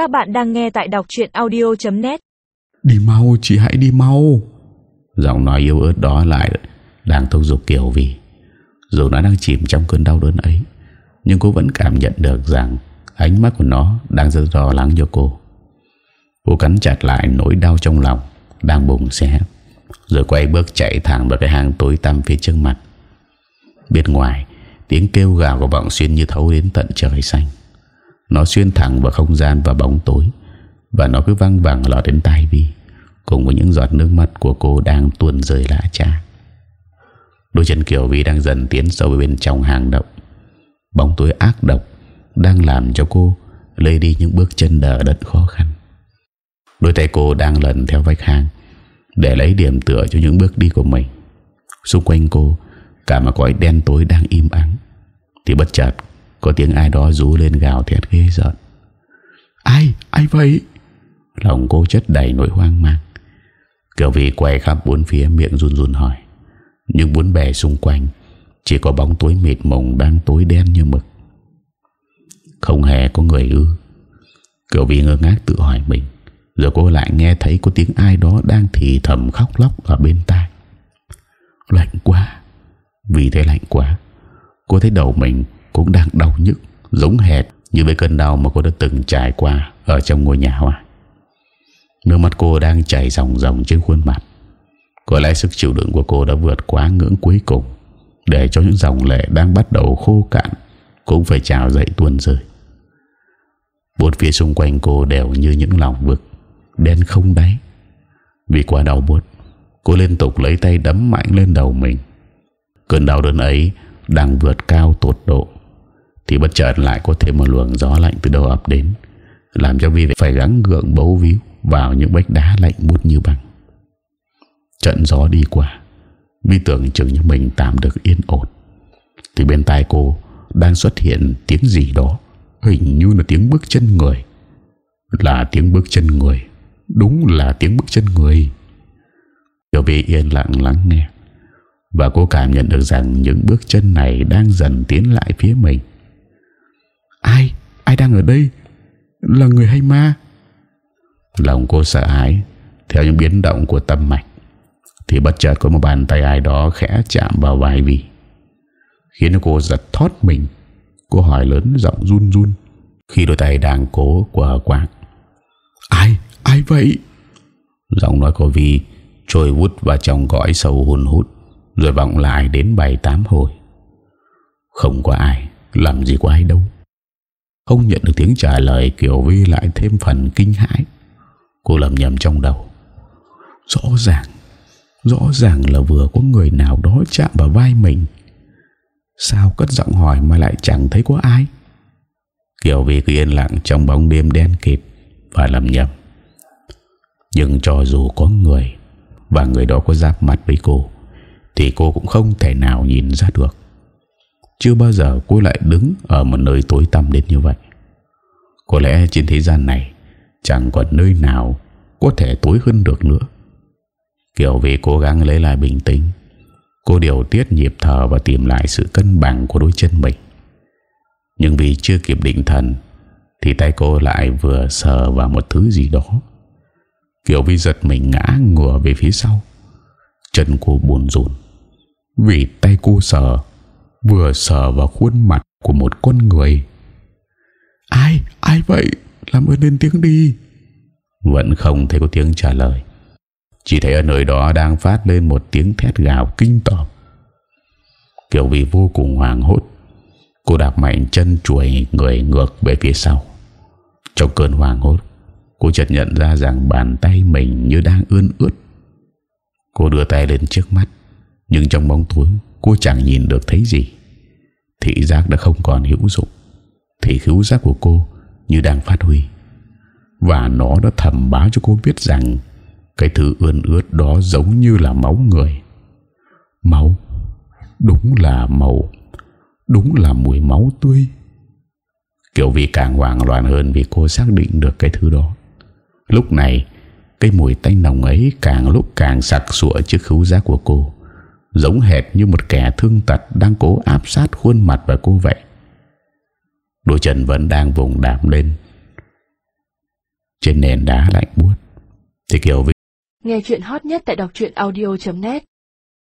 Các bạn đang nghe tại đọc chuyện audio.net Đi mau chị hãy đi mau. Giọng nói yêu ớt đó lại Đang thúc giục Kiều vì Dù nó đang chìm trong cơn đau đớn ấy Nhưng cô vẫn cảm nhận được rằng Ánh mắt của nó đang rất lo lắng cho cô. Cô cắn chặt lại nỗi đau trong lòng Đang bùng xé Rồi quay bước chạy thẳng vào cái hang tối tăm phía trước mặt. Bên ngoài Tiếng kêu gào của vọng xuyên như thấu đến tận trời xanh nó xuyên thẳng vào không gian và bóng tối, Và nó cứ văng vẳng lọt đến tai Vi, Cùng với những giọt nước mắt của cô đang tuôn rơi lạ cha. Đôi chân Kiều Vi đang dần tiến sâu bên trong hang động. Bóng tối ác độc Đang làm cho cô lây đi những bước chân đỡ đất khó khăn. Đôi tay cô đang lần theo vách hang Để lấy điểm tựa cho những bước đi của mình. Xung quanh cô, Cả một cõi đen tối đang im ắng. Thì bất chợt có tiếng ai đó rú lên gào thét ghê giận Ai? Ai vậy? Lòng cô chất đầy nỗi hoang mang. Kiều Vi quay khắp bốn phía miệng run run hỏi. Nhưng bốn bề xung quanh Chỉ có bóng tối mịt mùng đang tối đen như mực. Không hề có người ư. Kiều Vi ngơ ngác tự hỏi mình. Rồi cô lại nghe thấy có tiếng ai đó đang thì thầm khóc lóc ở bên tai. Lạnh quá. Vì thế lạnh quá. Cô thấy đầu mình cũng đang đau nhức, Giống hệt như với cơn đau mà cô đã từng trải qua Ở trong ngôi nhà hoa. Nước mắt cô đang chảy ròng ròng trên khuôn mặt. Có lẽ sức chịu đựng của cô đã vượt quá ngưỡng cuối cùng, Để cho những dòng lệ đang bắt đầu khô cạn Cũng phải trào dậy tuôn rơi. Bốn phía xung quanh cô đều như những lòng vực, Đen không đáy. Vì quá đau buốt, Cô liên tục lấy tay đấm mạnh lên đầu mình. Cơn đau đớn ấy Đang vượt cao tột độ. Thì bất chợt lại có thêm một luồng gió lạnh từ đâu ập đến, Làm cho Vi phải gắng gượng bấu víu Vào những vách đá lạnh bút như băng. Trận gió đi qua, Vi tưởng chừng như mình tạm được yên ổn. Thì bên tai cô Đang xuất hiện tiếng gì đó, Hình như là tiếng bước chân người. Là tiếng bước chân người, Đúng là tiếng bước chân người. Tiểu Vi yên lặng lắng nghe Và cô cảm nhận được rằng Những bước chân này đang dần tiến lại phía mình. Ai? Ai đang ở đây? Là người hay ma? Lòng cô sợ hãi Theo những biến động của tâm mạch Thì bất chợt có một bàn tay ai đó Khẽ chạm vào vai Vi Khiến cô giật thoát mình Cô hỏi lớn giọng run run Khi đôi tay đang cố quờ quạng Ai? Ai vậy? Giọng nói của Vi Trôi vút vào trong cõi sâu hồn hút Rồi vọng lại đến bảy tám hồi Không có ai Làm gì có ai đâu không nhận được tiếng trả lời Kiều Vi lại thêm phần kinh hãi. Cô lầm nhầm trong đầu. Rõ ràng Rõ ràng là vừa có người nào đó chạm vào vai mình. Sao cất giọng hỏi mà lại chẳng thấy có ai? Kiều Vi cứ yên lặng trong bóng đêm đen kịt Và lầm nhầm. Nhưng cho dù có người Và người đó có giáp mặt với cô, Thì cô cũng không thể nào nhìn ra được. Chưa bao giờ cô lại đứng Ở một nơi tối tăm đến như vậy. Có lẽ trên thế gian này, Chẳng còn nơi nào Có thể tối hơn được nữa. Kiều Vi cố gắng lấy lại bình tĩnh, Cô điều tiết nhịp thở Và tìm lại sự cân bằng của đôi chân mình. Nhưng vì chưa kịp định thần, Thì tay cô lại vừa sờ vào một thứ gì đó. Kiều Vi giật mình ngã ngửa về phía sau. Chân cô buồn rùn. Vì tay cô sờ Vừa sờ vào khuôn mặt của một con người. Ai? Ai vậy? Làm ơn lên tiếng đi. Vẫn không thấy có tiếng trả lời. Chỉ thấy ở nơi đó đang phát lên một tiếng thét gào kinh tởm. Kiều Vi vô cùng hoàng hốt Cô đạp mạnh chân chuỗi người ngược về phía sau. Trong cơn hoàng hốt Cô chợt nhận ra rằng bàn tay mình như đang ươn ướt. Cô đưa tay lên trước mắt Nhưng trong bóng tối Cô chẳng nhìn được thấy gì. Thị giác đã không còn hữu dụng. Thì khứu giác của cô Như đang phát huy. Và nó đã thầm báo cho cô biết rằng Cái thứ ươn ướt đó giống như là máu người. Máu? Đúng là màu. Đúng là mùi máu tươi. Kiểu vì càng hoảng loạn hơn Vì cô xác định được cái thứ đó. Lúc này, Cái mùi tanh nồng ấy càng lúc càng sặc sụa trước khứu giác của cô. Giống hệt như một kẻ thương tật Đang cố áp sát khuôn mặt vào cô vậy. Đôi chân vẫn đang vùng đạp lên. Trên nền đá lạnh buốt. Thì Kiều Vy Nghe chuyện hot nhất tại đọc audio.net